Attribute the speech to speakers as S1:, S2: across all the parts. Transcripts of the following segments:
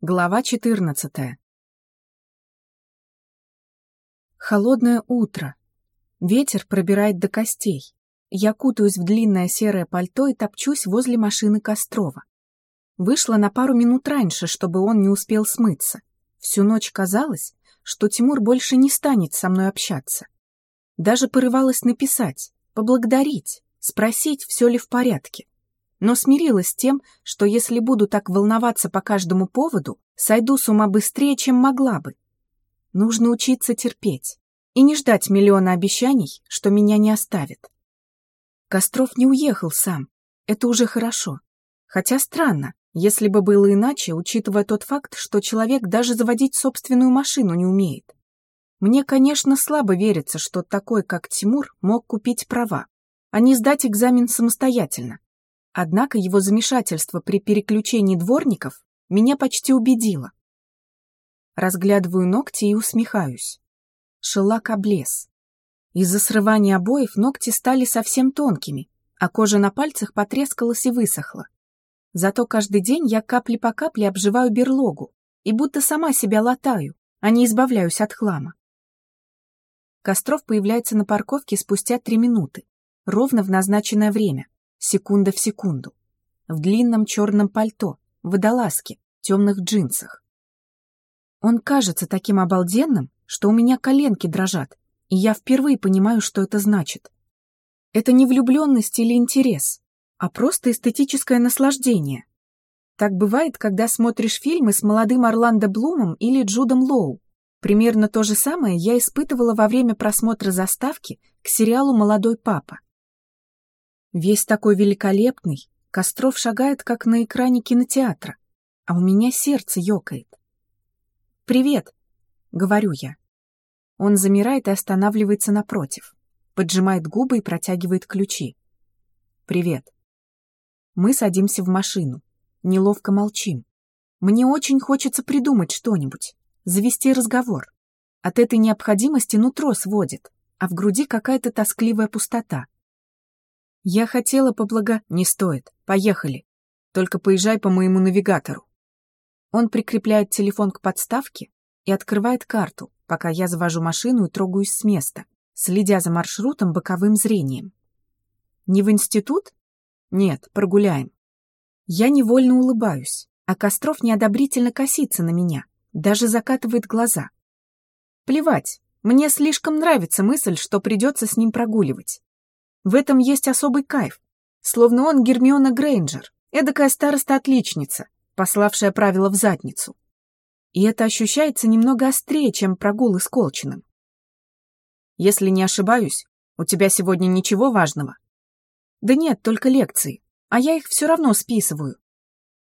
S1: Глава 14. Холодное утро. Ветер пробирает до костей. Я кутаюсь в длинное серое пальто и топчусь возле машины Кострова. Вышла на пару минут раньше, чтобы он не успел смыться. Всю ночь казалось, что Тимур больше не станет со мной общаться. Даже порывалась написать, поблагодарить, спросить, все ли в порядке но смирилась с тем, что если буду так волноваться по каждому поводу, сойду с ума быстрее, чем могла бы. Нужно учиться терпеть и не ждать миллиона обещаний, что меня не оставит. Костров не уехал сам, это уже хорошо. Хотя странно, если бы было иначе, учитывая тот факт, что человек даже заводить собственную машину не умеет. Мне, конечно, слабо верится, что такой, как Тимур, мог купить права, а не сдать экзамен самостоятельно. Однако его замешательство при переключении дворников меня почти убедило. Разглядываю ногти и усмехаюсь. Шелак облез. Из-за срывания обоев ногти стали совсем тонкими, а кожа на пальцах потрескалась и высохла. Зато каждый день я капли по капле обживаю берлогу и будто сама себя латаю, а не избавляюсь от хлама. Костров появляется на парковке спустя три минуты, ровно в назначенное время секунда в секунду. В длинном черном пальто, водолазке, темных джинсах. Он кажется таким обалденным, что у меня коленки дрожат, и я впервые понимаю, что это значит. Это не влюбленность или интерес, а просто эстетическое наслаждение. Так бывает, когда смотришь фильмы с молодым Орландо Блумом или Джудом Лоу. Примерно то же самое я испытывала во время просмотра заставки к сериалу «Молодой папа». Весь такой великолепный, Костров шагает, как на экране кинотеатра, а у меня сердце ёкает. «Привет!» — говорю я. Он замирает и останавливается напротив, поджимает губы и протягивает ключи. «Привет!» Мы садимся в машину, неловко молчим. Мне очень хочется придумать что-нибудь, завести разговор. От этой необходимости нутро сводит, а в груди какая-то тоскливая пустота. Я хотела поблага... Не стоит. Поехали. Только поезжай по моему навигатору. Он прикрепляет телефон к подставке и открывает карту, пока я завожу машину и трогаюсь с места, следя за маршрутом боковым зрением. Не в институт? Нет, прогуляем. Я невольно улыбаюсь, а Костров неодобрительно косится на меня, даже закатывает глаза. Плевать, мне слишком нравится мысль, что придется с ним прогуливать. В этом есть особый кайф. Словно он Гермиона Грейнджер, эдакая староста-отличница, пославшая правила в задницу. И это ощущается немного острее, чем прогулы с Колчиным. Если не ошибаюсь, у тебя сегодня ничего важного? Да нет, только лекции, а я их все равно списываю.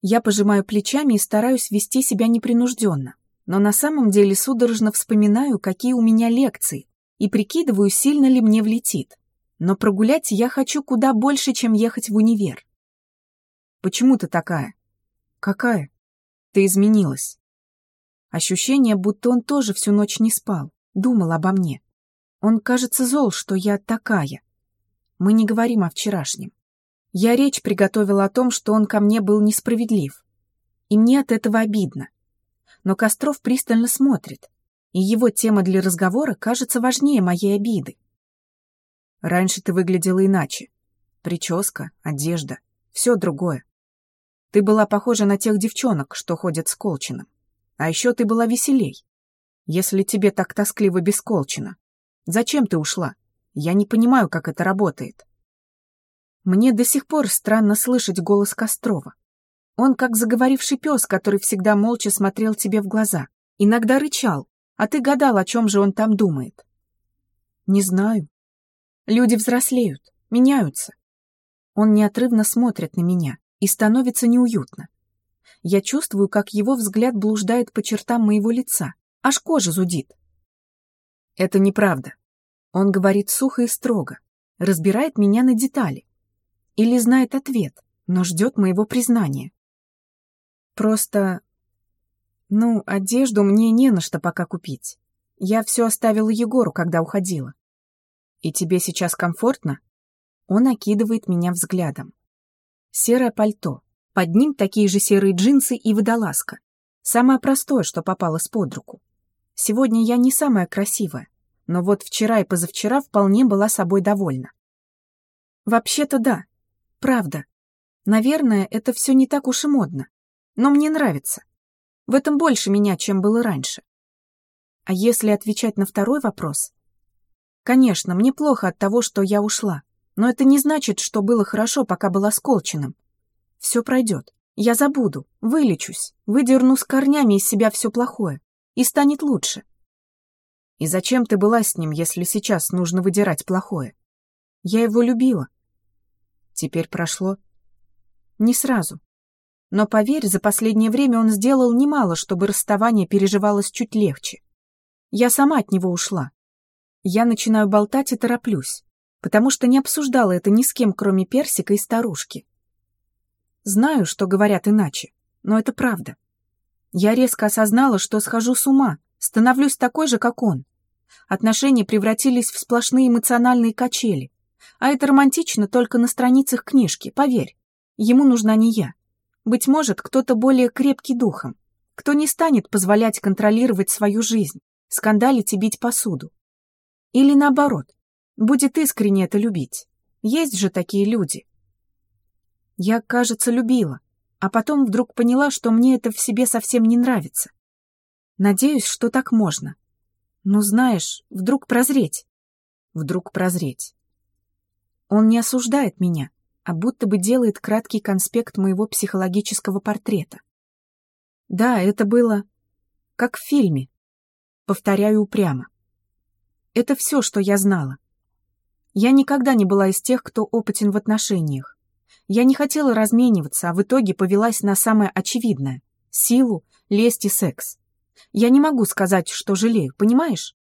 S1: Я пожимаю плечами и стараюсь вести себя непринужденно, но на самом деле судорожно вспоминаю, какие у меня лекции, и прикидываю, сильно ли мне влетит но прогулять я хочу куда больше, чем ехать в универ. Почему ты такая? Какая? Ты изменилась. Ощущение, будто он тоже всю ночь не спал, думал обо мне. Он, кажется, зол, что я такая. Мы не говорим о вчерашнем. Я речь приготовила о том, что он ко мне был несправедлив. И мне от этого обидно. Но Костров пристально смотрит, и его тема для разговора кажется важнее моей обиды. Раньше ты выглядела иначе. Прическа, одежда, все другое. Ты была похожа на тех девчонок, что ходят с Колчином. А еще ты была веселей. Если тебе так тоскливо без Колчина, зачем ты ушла? Я не понимаю, как это работает. Мне до сих пор странно слышать голос Кострова. Он как заговоривший пес, который всегда молча смотрел тебе в глаза. Иногда рычал, а ты гадал, о чем же он там думает. Не знаю. Люди взрослеют, меняются. Он неотрывно смотрит на меня, и становится неуютно. Я чувствую, как его взгляд блуждает по чертам моего лица, аж кожа зудит. Это неправда. Он говорит сухо и строго, разбирает меня на детали. Или знает ответ, но ждет моего признания. Просто... Ну, одежду мне не на что пока купить. Я все оставила Егору, когда уходила. «И тебе сейчас комфортно?» Он окидывает меня взглядом. Серое пальто. Под ним такие же серые джинсы и водолазка. Самое простое, что попалось под руку. Сегодня я не самая красивая, но вот вчера и позавчера вполне была собой довольна. Вообще-то да, правда. Наверное, это все не так уж и модно, но мне нравится. В этом больше меня, чем было раньше. А если отвечать на второй вопрос? Конечно, мне плохо от того, что я ушла, но это не значит, что было хорошо, пока была с Колчиным. Все пройдет. Я забуду, вылечусь, выдерну с корнями из себя все плохое, и станет лучше. И зачем ты была с ним, если сейчас нужно выдирать плохое? Я его любила. Теперь прошло. Не сразу. Но поверь, за последнее время он сделал немало, чтобы расставание переживалось чуть легче. Я сама от него ушла. Я начинаю болтать и тороплюсь, потому что не обсуждала это ни с кем, кроме Персика и старушки. Знаю, что говорят иначе, но это правда. Я резко осознала, что схожу с ума, становлюсь такой же, как он. Отношения превратились в сплошные эмоциональные качели. А это романтично только на страницах книжки, поверь. Ему нужна не я. Быть может, кто-то более крепкий духом, кто не станет позволять контролировать свою жизнь, скандалить и бить посуду. Или наоборот, будет искренне это любить. Есть же такие люди. Я, кажется, любила, а потом вдруг поняла, что мне это в себе совсем не нравится. Надеюсь, что так можно. Но знаешь, вдруг прозреть. Вдруг прозреть. Он не осуждает меня, а будто бы делает краткий конспект моего психологического портрета. Да, это было как в фильме. Повторяю упрямо. Это все, что я знала. Я никогда не была из тех, кто опытен в отношениях. Я не хотела размениваться, а в итоге повелась на самое очевидное — силу, лесть и секс. Я не могу сказать, что жалею, понимаешь?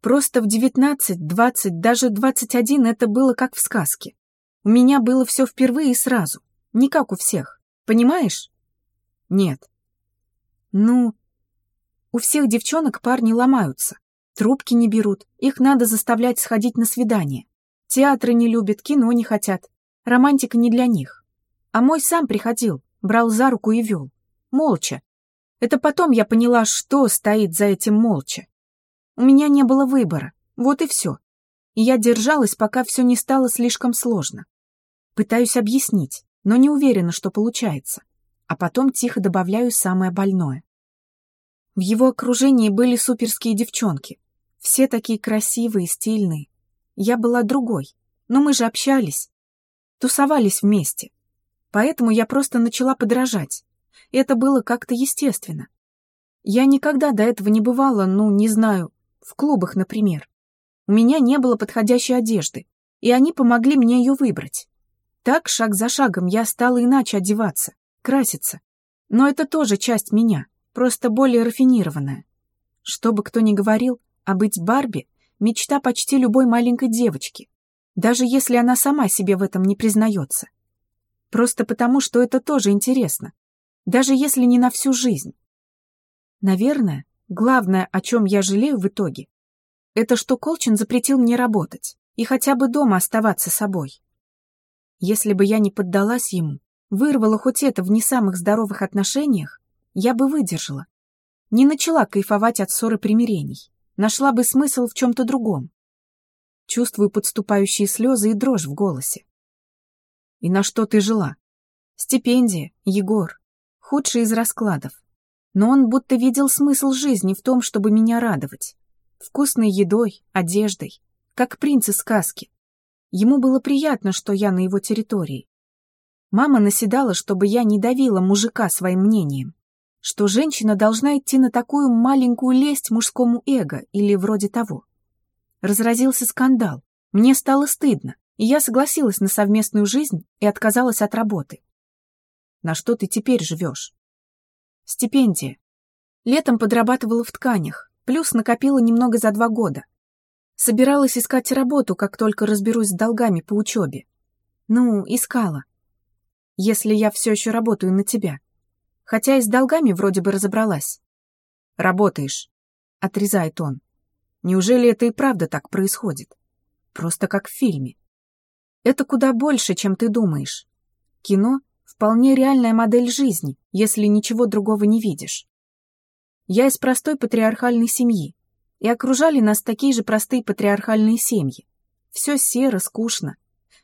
S1: Просто в девятнадцать, двадцать, даже двадцать один это было как в сказке. У меня было все впервые и сразу, не как у всех, понимаешь? Нет. Ну, у всех девчонок парни ломаются, трубки не берут, их надо заставлять сходить на свидание. Театры не любят, кино не хотят, Романтика не для них. А мой сам приходил, брал за руку и вел. Молча. Это потом я поняла, что стоит за этим молча. У меня не было выбора. Вот и все. И я держалась, пока все не стало слишком сложно. Пытаюсь объяснить, но не уверена, что получается. А потом тихо добавляю самое больное. В его окружении были суперские девчонки. Все такие красивые, стильные. Я была другой. Но мы же общались тусовались вместе. Поэтому я просто начала подражать. Это было как-то естественно. Я никогда до этого не бывала, ну, не знаю, в клубах, например. У меня не было подходящей одежды, и они помогли мне ее выбрать. Так, шаг за шагом, я стала иначе одеваться, краситься. Но это тоже часть меня, просто более рафинированная. Что бы кто ни говорил, а быть Барби — мечта почти любой маленькой девочки даже если она сама себе в этом не признается. Просто потому, что это тоже интересно, даже если не на всю жизнь. Наверное, главное, о чем я жалею в итоге, это что Колчин запретил мне работать и хотя бы дома оставаться собой. Если бы я не поддалась ему, вырвала хоть это в не самых здоровых отношениях, я бы выдержала. Не начала кайфовать от ссоры примирений, нашла бы смысл в чем-то другом. Чувствую подступающие слезы и дрожь в голосе. И на что ты жила? Стипендия, Егор. Худший из раскладов. Но он будто видел смысл жизни в том, чтобы меня радовать. Вкусной едой, одеждой, как принц из сказки. Ему было приятно, что я на его территории. Мама наседала, чтобы я не давила мужика своим мнением, что женщина должна идти на такую маленькую лесть мужскому эго или вроде того. Разразился скандал. Мне стало стыдно, и я согласилась на совместную жизнь и отказалась от работы. На что ты теперь живешь? Стипендия. Летом подрабатывала в тканях, плюс накопила немного за два года. Собиралась искать работу, как только разберусь с долгами по учебе. Ну, искала. Если я все еще работаю на тебя. Хотя и с долгами вроде бы разобралась. Работаешь, отрезает он. Неужели это и правда так происходит? Просто как в фильме. Это куда больше, чем ты думаешь. Кино — вполне реальная модель жизни, если ничего другого не видишь. Я из простой патриархальной семьи, и окружали нас такие же простые патриархальные семьи. Все серо, скучно.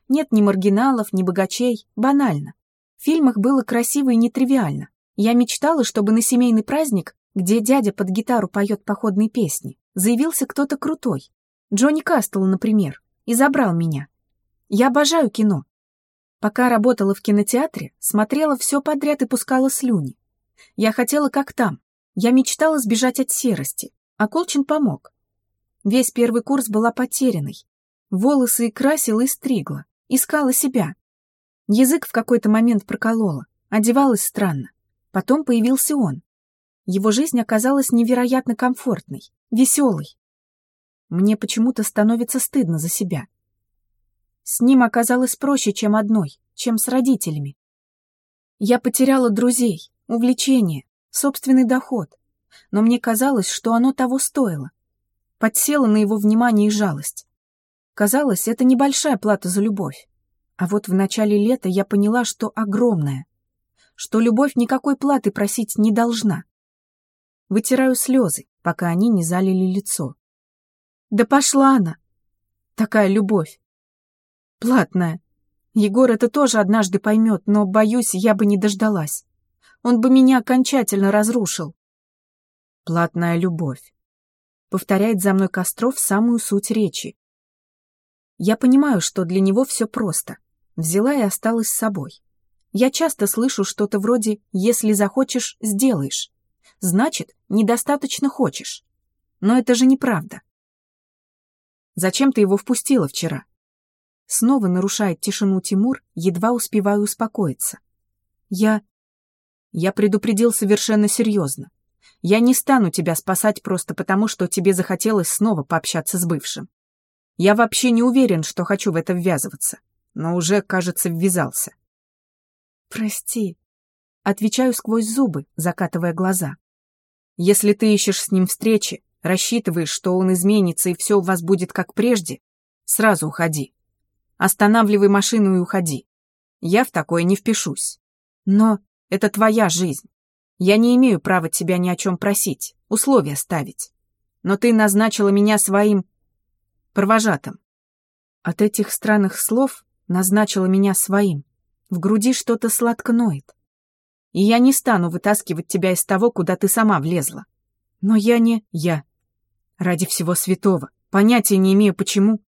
S1: Нет ни маргиналов, ни богачей, банально. В фильмах было красиво и нетривиально. Я мечтала, чтобы на семейный праздник, где дядя под гитару поет походные песни, заявился кто-то крутой. Джонни Кастл, например, и забрал меня. Я обожаю кино. Пока работала в кинотеатре, смотрела все подряд и пускала слюни. Я хотела как там. Я мечтала сбежать от серости, а Колчин помог. Весь первый курс была потерянной. Волосы и красила, и стригла. Искала себя. Язык в какой-то момент проколола. Одевалась странно. Потом появился он. Его жизнь оказалась невероятно комфортной, веселой. Мне почему-то становится стыдно за себя. С ним оказалось проще, чем одной, чем с родителями. Я потеряла друзей, увлечения, собственный доход но мне казалось, что оно того стоило. Подсела на его внимание и жалость. Казалось, это небольшая плата за любовь. А вот в начале лета я поняла, что огромная. Что любовь никакой платы просить не должна. Вытираю слезы, пока они не залили лицо. Да пошла она! Такая любовь. Платная. Егор это тоже однажды поймет, но, боюсь, я бы не дождалась. Он бы меня окончательно разрушил. Платная любовь. Повторяет за мной Костров самую суть речи. Я понимаю, что для него все просто. Взяла и осталась с собой. Я часто слышу что-то вроде «если захочешь, сделаешь». Значит, недостаточно хочешь. Но это же неправда. Зачем ты его впустила вчера? Снова нарушает тишину Тимур, едва успеваю успокоиться. Я... Я предупредил совершенно серьезно. Я не стану тебя спасать просто потому, что тебе захотелось снова пообщаться с бывшим. Я вообще не уверен, что хочу в это ввязываться, но уже, кажется, ввязался. Прости. Отвечаю сквозь зубы, закатывая глаза. Если ты ищешь с ним встречи, рассчитываешь, что он изменится и все у вас будет как прежде, сразу уходи. Останавливай машину и уходи. Я в такое не впишусь. Но это твоя жизнь. Я не имею права тебя ни о чем просить, условия ставить. Но ты назначила меня своим... провожатым. От этих странных слов назначила меня своим. В груди что-то сладко ноет. И я не стану вытаскивать тебя из того, куда ты сама влезла. Но я не я. Ради всего святого. Понятия не имею почему,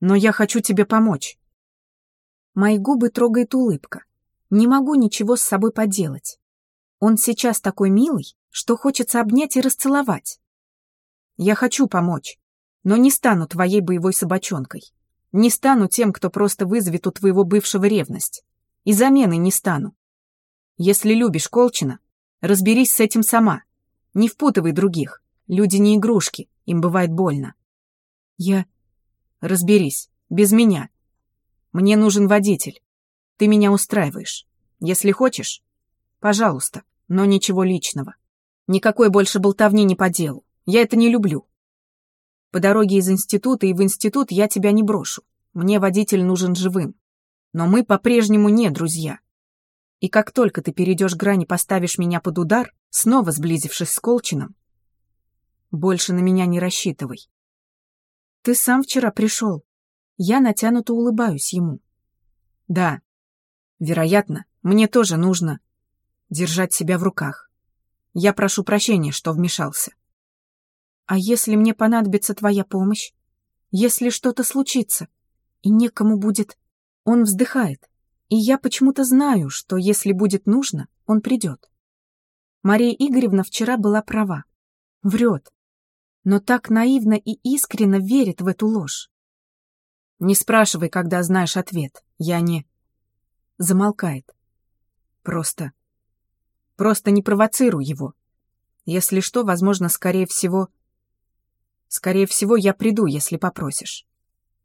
S1: но я хочу тебе помочь. Мои губы трогает улыбка. Не могу ничего с собой поделать. Он сейчас такой милый, что хочется обнять и расцеловать. Я хочу помочь, но не стану твоей боевой собачонкой. Не стану тем, кто просто вызовет у твоего бывшего ревность. И замены не стану. Если любишь Колчина, разберись с этим сама. Не впутывай других. Люди не игрушки, им бывает больно. Я... Разберись, без меня. Мне нужен водитель. Ты меня устраиваешь. Если хочешь, пожалуйста но ничего личного. Никакой больше болтовни не по делу. Я это не люблю. По дороге из института и в институт я тебя не брошу. Мне водитель нужен живым. Но мы по-прежнему не друзья. И как только ты перейдешь грани, поставишь меня под удар, снова сблизившись с Колчином, больше на меня не рассчитывай. Ты сам вчера пришел. Я натянуто улыбаюсь ему. Да, вероятно, мне тоже нужно держать себя в руках. Я прошу прощения, что вмешался. А если мне понадобится твоя помощь? Если что-то случится, и некому будет... Он вздыхает, и я почему-то знаю, что если будет нужно, он придет. Мария Игоревна вчера была права. Врет. Но так наивно и искренно верит в эту ложь. Не спрашивай, когда знаешь ответ. Я не... Замолкает. Просто Просто не провоцируй его. Если что, возможно, скорее всего... Скорее всего, я приду, если попросишь.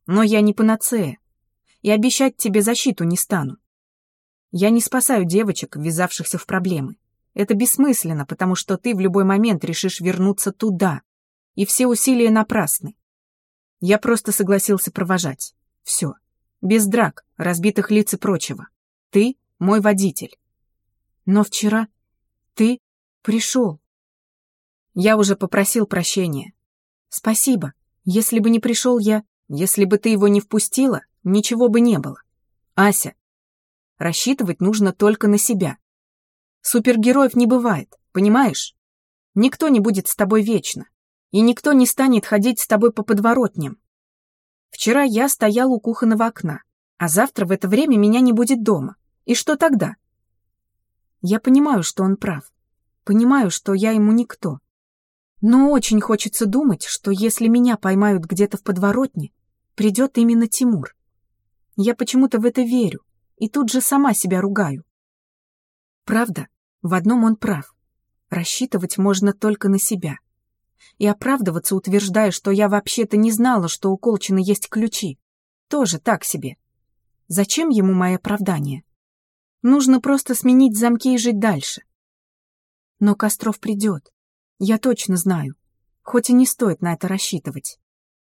S1: Но я не панацея, и обещать тебе защиту не стану. Я не спасаю девочек, ввязавшихся в проблемы. Это бессмысленно, потому что ты в любой момент решишь вернуться туда, и все усилия напрасны. Я просто согласился провожать. Все. Без драк, разбитых лиц и прочего. Ты — мой водитель. Но вчера... Ты пришел. Я уже попросил прощения. Спасибо. Если бы не пришел я, если бы ты его не впустила, ничего бы не было. Ася, рассчитывать нужно только на себя. Супергероев не бывает, понимаешь? Никто не будет с тобой вечно, и никто не станет ходить с тобой по подворотням. Вчера я стоял у кухонного окна, а завтра в это время меня не будет дома. И что тогда? Я понимаю, что он прав. Понимаю, что я ему никто. Но очень хочется думать, что если меня поймают где-то в подворотне, придет именно Тимур. Я почему-то в это верю и тут же сама себя ругаю. Правда, в одном он прав. Рассчитывать можно только на себя. И оправдываться, утверждая, что я вообще-то не знала, что у Колчина есть ключи, тоже так себе. Зачем ему мои оправдания? Нужно просто сменить замки и жить дальше. Но Костров придет. Я точно знаю. Хоть и не стоит на это рассчитывать.